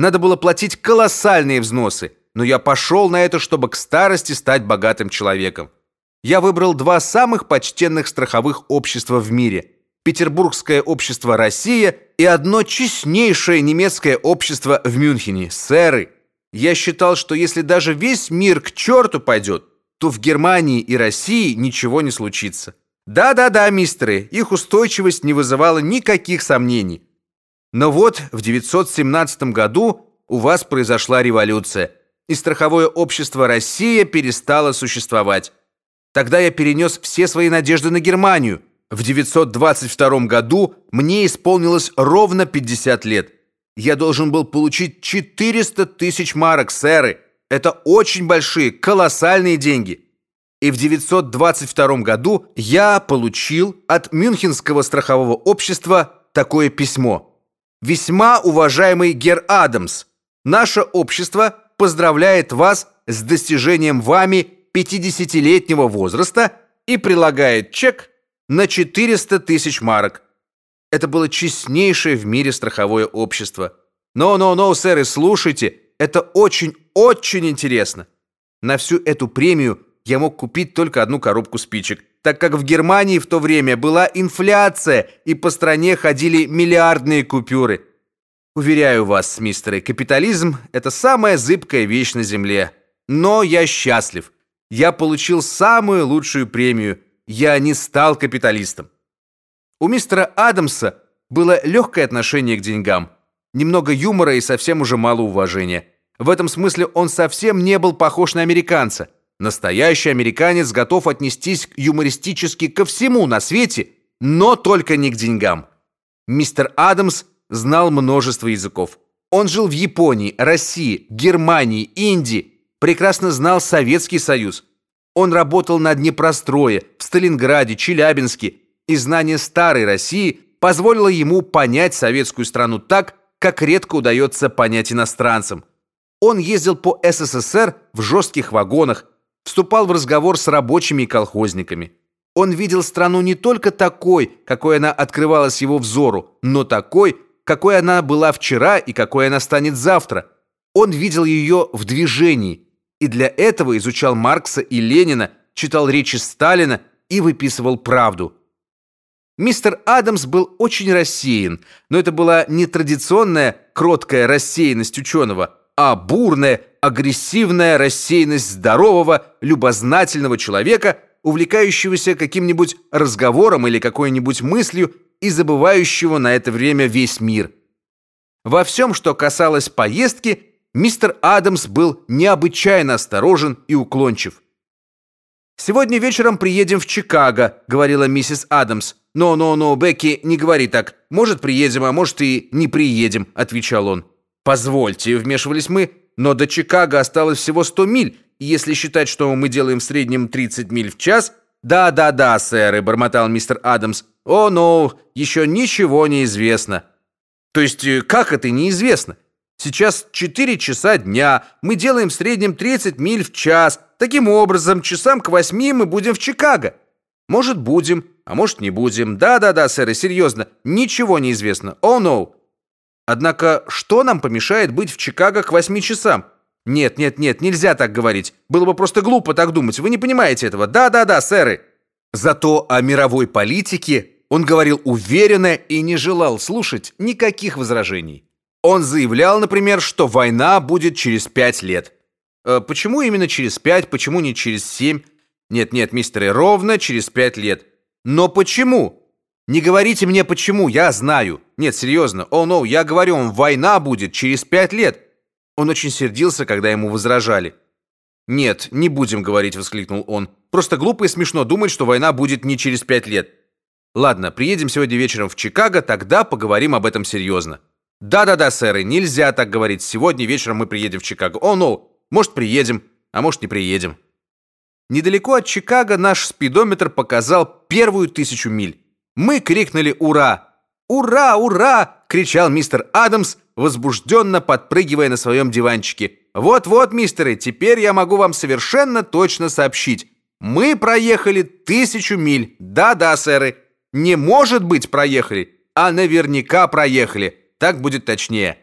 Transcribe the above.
Надо было платить колоссальные взносы, но я пошел на это, чтобы к старости стать богатым человеком. Я выбрал два самых почтенных страховых общества в мире: Петербургское общество Россия и одно честнейшее немецкое общество в Мюнхене, сэры. Я считал, что если даже весь мир к черту пойдет, то в Германии и России ничего не случится. Да-да-да, мистеры, их устойчивость не вызывала никаких сомнений. Но вот в 917 году у вас произошла революция, и страховое общество Россия перестало существовать. Тогда я перенес все свои надежды на Германию. В 922 году мне исполнилось ровно 50 лет. Я должен был получить 400 тысяч марок, сэры. Это очень большие, колоссальные деньги. И в 922 году я получил от Мюнхенского страхового общества такое письмо. Весьма уважаемый Гер Адамс, наше общество поздравляет вас с достижением вами 50-летнего возраста и прилагает чек на 400 тысяч марок. Это было честнейшее в мире страховое общество. Но-но-но, сэр, слушайте, это очень-очень интересно. На всю эту премию я мог купить только одну коробку спичек, так как в Германии в то время была инфляция и по стране ходили миллиардные купюры. Уверяю вас, мистеры, капитализм это самая зыбкая вещь на земле. Но я счастлив. Я получил самую лучшую премию. Я не стал капиталистом. У мистера Адамса было легкое отношение к деньгам, немного юмора и совсем уже мало уважения. В этом смысле он совсем не был похож на американца. Настоящий американец готов отнестись юмористически ко всему на свете, но только не к деньгам. Мистер Адамс знал множество языков. Он жил в Японии, России, Германии, Индии, прекрасно знал Советский Союз. Он работал на Днепрострое, в Сталинграде, Челябинске, и знание старой России позволило ему понять советскую страну так, как редко удается понять иностранцам. Он ездил по СССР в жестких вагонах, вступал в разговор с рабочими и колхозниками. Он видел страну не только такой, какой она открывалась его взору, но такой, какой она была вчера и какой она станет завтра. Он видел ее в движении и для этого изучал Маркса и Ленина, читал речи Сталина и выписывал правду. Мистер Адамс был очень рассеян, но это была не традиционная кроткая рассеянность ученого, а бурная, агрессивная рассеянность здорового, любознательного человека, увлекающегося каким-нибудь разговором или какой-нибудь мыслью и забывающего на это время весь мир. Во всем, что касалось поездки, мистер Адамс был необычайно осторожен и уклончив. Сегодня вечером приедем в Чикаго, говорила миссис Адамс. «Но, но, но, Бекки, не говори так. Может, приедем, а может и не приедем», — отвечал он. «Позвольте», — вмешивались мы, «но до Чикаго осталось всего 100 миль, и если считать, что мы делаем в среднем 30 миль в час...» «Да, да, да, сэр», — бормотал мистер Адамс. «О, ну, еще ничего не известно». «То есть, э, как это неизвестно? Сейчас 4 часа дня, мы делаем в среднем 30 миль в час. Таким образом, часам к 8 мы будем в Чикаго». «Может, будем, а может, не будем. Да-да-да, сэр, серьезно, ничего не известно. О, oh, no. Однако, что нам помешает быть в Чикаго к восьми часам? Нет, нет, нет, нельзя так говорить. Было бы просто глупо так думать. Вы не понимаете этого. Да-да-да, сэры. Зато о мировой политике он говорил уверенно и не желал слушать никаких возражений. Он заявлял, например, что война будет через пять лет. Э, почему именно через пять, почему не через семь? Нет, нет, мистеры, ровно через пять лет. Но почему? Не говорите мне почему, я знаю. Нет, серьезно. О, oh, no, я говорю вам, война будет через пять лет. Он очень сердился, когда ему возражали. Нет, не будем говорить, воскликнул он. Просто глупо и смешно думать, что война будет не через пять лет. Ладно, приедем сегодня вечером в Чикаго, тогда поговорим об этом серьезно. Да-да-да, сэры, нельзя так говорить. Сегодня вечером мы приедем в Чикаго. О, oh, no, может приедем, а может не приедем. Недалеко от Чикаго наш спидометр показал первую тысячу миль. Мы крикнули «Ура!» «Ура! Ура!» — кричал мистер Адамс, возбужденно подпрыгивая на своем диванчике. «Вот-вот, мистеры, теперь я могу вам совершенно точно сообщить. Мы проехали тысячу миль. Да-да, сэры. Не может быть проехали, а наверняка проехали. Так будет точнее.